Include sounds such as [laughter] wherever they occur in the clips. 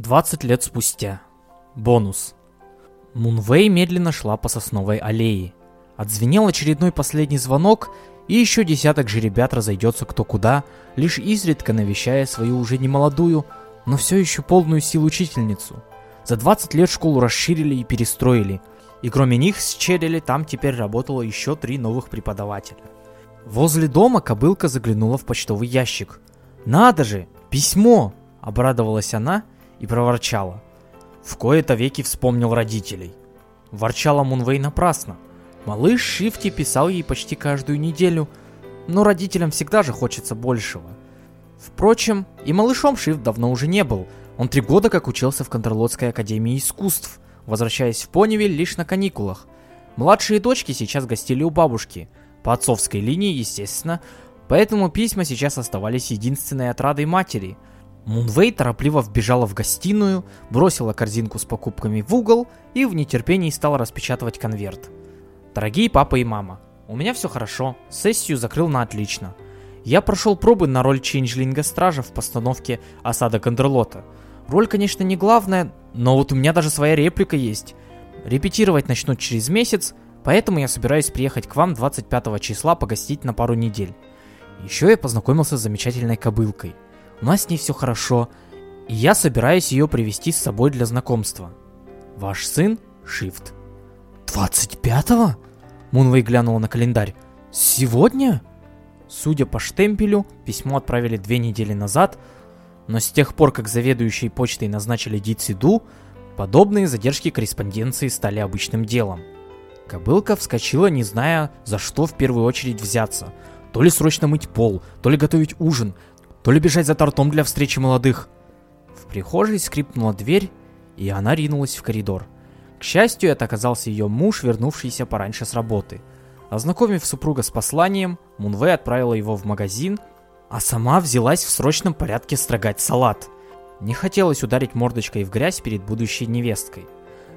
20 лет спустя. Бонус. Мунвей медленно шла по сосновой аллее. Отзвенел очередной последний звонок, и еще десяток же ребят разойдется кто куда, лишь изредка навещая свою уже немолодую, но все еще полную сил учительницу. За 20 лет школу расширили и перестроили, и кроме них с Черили там теперь работало еще три новых преподавателя. Возле дома кобылка заглянула в почтовый ящик. «Надо же! Письмо!» – обрадовалась она – и проворчала. В кои-то веки вспомнил родителей. Ворчала Мунвей напрасно. Малыш Шифти писал ей почти каждую неделю, но родителям всегда же хочется большего. Впрочем, и малышом Шифт давно уже не был. Он три года как учился в Контрлотской академии искусств, возвращаясь в Понивиль лишь на каникулах. Младшие дочки сейчас гостили у бабушки. По отцовской линии, естественно, поэтому письма сейчас оставались единственной отрадой матери – Мунвей торопливо вбежала в гостиную, бросила корзинку с покупками в угол и в нетерпении стала распечатывать конверт. Дорогие папа и мама, у меня все хорошо, сессию закрыл на отлично. Я прошел пробы на роль Чейнджлинга Стража в постановке «Осада Кандерлота». Роль, конечно, не главная, но вот у меня даже своя реплика есть. Репетировать начнут через месяц, поэтому я собираюсь приехать к вам 25 числа погостить на пару недель. Еще я познакомился с замечательной кобылкой – у нас с ней все хорошо, и я собираюсь ее привести с собой для знакомства. Ваш сын Шифт. 25-го? Мунвей глянула на календарь. Сегодня? Судя по штемпелю, письмо отправили две недели назад, но с тех пор, как заведующей почтой назначили Дитсиду, подобные задержки корреспонденции стали обычным делом. Кобылка вскочила, не зная, за что в первую очередь взяться. То ли срочно мыть пол, то ли готовить ужин, то ли бежать за тортом для встречи молодых. В прихожей скрипнула дверь, и она ринулась в коридор. К счастью, это оказался ее муж, вернувшийся пораньше с работы. Ознакомив супруга с посланием, Мунвей отправила его в магазин, а сама взялась в срочном порядке строгать салат. Не хотелось ударить мордочкой в грязь перед будущей невесткой.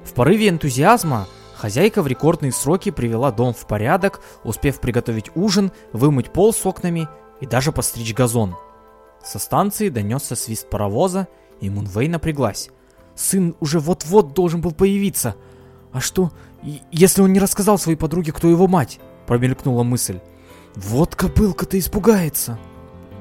В порыве энтузиазма хозяйка в рекордные сроки привела дом в порядок, успев приготовить ужин, вымыть пол с окнами и даже постричь газон. Со станции донесся свист паровоза, и Мунвей напряглась. Сын уже вот-вот должен был появиться. А что, если он не рассказал своей подруге, кто его мать? Промелькнула мысль. Вот кобылка-то испугается.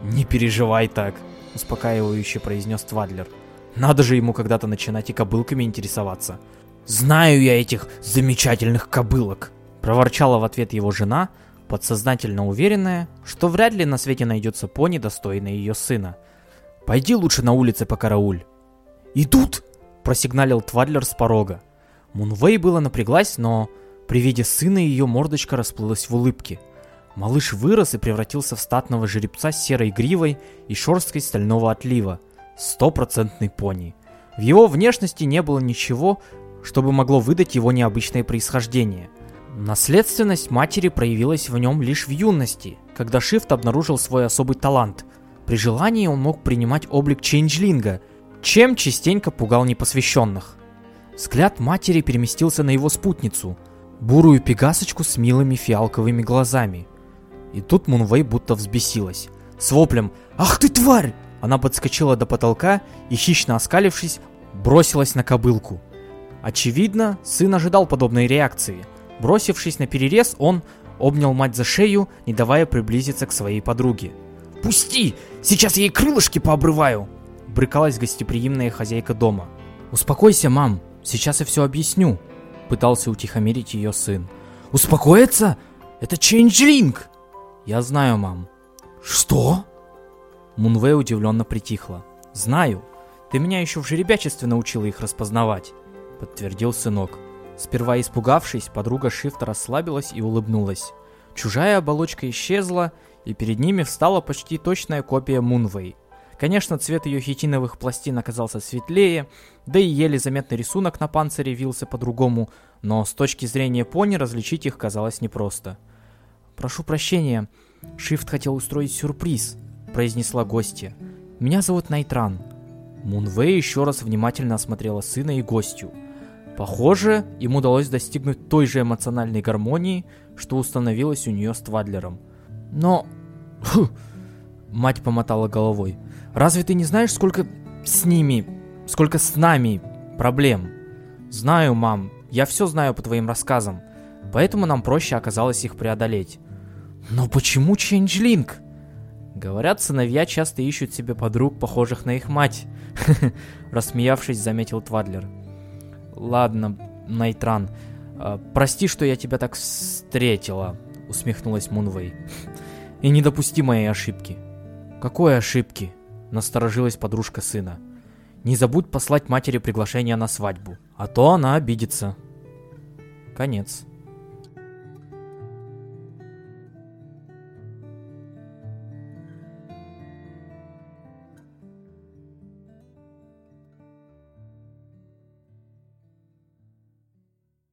Не переживай так, успокаивающе произнес Твадлер. Надо же ему когда-то начинать и кобылками интересоваться. Знаю я этих замечательных кобылок, проворчала в ответ его жена, подсознательно уверенная, что вряд ли на свете найдется пони, достойный ее сына. «Пойди лучше на улице по карауль». «Идут!» – просигналил Твадлер с порога. Мунвей было напряглась, но при виде сына ее мордочка расплылась в улыбке. Малыш вырос и превратился в статного жеребца с серой гривой и шерсткой стального отлива. Стопроцентный пони. В его внешности не было ничего, чтобы могло выдать его необычное происхождение – Наследственность матери проявилась в нем лишь в юности, когда Шифт обнаружил свой особый талант. При желании он мог принимать облик чейнджлинга, чем частенько пугал непосвященных. Взгляд матери переместился на его спутницу, бурую пегасочку с милыми фиалковыми глазами. И тут Мунвей будто взбесилась. С воплем «Ах ты тварь!» Она подскочила до потолка и, хищно оскалившись, бросилась на кобылку. Очевидно, сын ожидал подобной реакции – Бросившись на перерез, он обнял мать за шею, не давая приблизиться к своей подруге. «Пусти! Сейчас я ей крылышки пообрываю!» Брыкалась гостеприимная хозяйка дома. «Успокойся, мам, сейчас я все объясню», пытался утихомирить ее сын. «Успокоиться? Это чейнджлинг!» «Я знаю, мам». «Что?» Мунвей удивленно притихла. «Знаю. Ты меня еще в жеребячестве научила их распознавать», подтвердил сынок. Сперва испугавшись, подруга Шифта расслабилась и улыбнулась. Чужая оболочка исчезла, и перед ними встала почти точная копия Мунвей. Конечно, цвет ее хитиновых пластин оказался светлее, да и еле заметный рисунок на панцире вился по-другому, но с точки зрения пони различить их казалось непросто. «Прошу прощения, Шифт хотел устроить сюрприз», — произнесла гостья. «Меня зовут Найтран». Мунвей еще раз внимательно осмотрела сына и гостью. Похоже, им удалось достигнуть той же эмоциональной гармонии, что установилось у нее с Твадлером. Но... Фу, мать помотала головой. Разве ты не знаешь, сколько с ними сколько с нами проблем. Знаю, мам, я все знаю по твоим рассказам, поэтому нам проще оказалось их преодолеть. Но почему Ченджлинг? Говорят, сыновья часто ищут себе подруг, похожих на их мать. [laughs] Рассмеявшись, заметил Твадлер. Ладно, Найтран, а, прости, что я тебя так встретила, усмехнулась Мунвей. И не допусти моей ошибки. Какой ошибки? Насторожилась подружка сына. Не забудь послать матери приглашение на свадьбу, а то она обидится. Конец.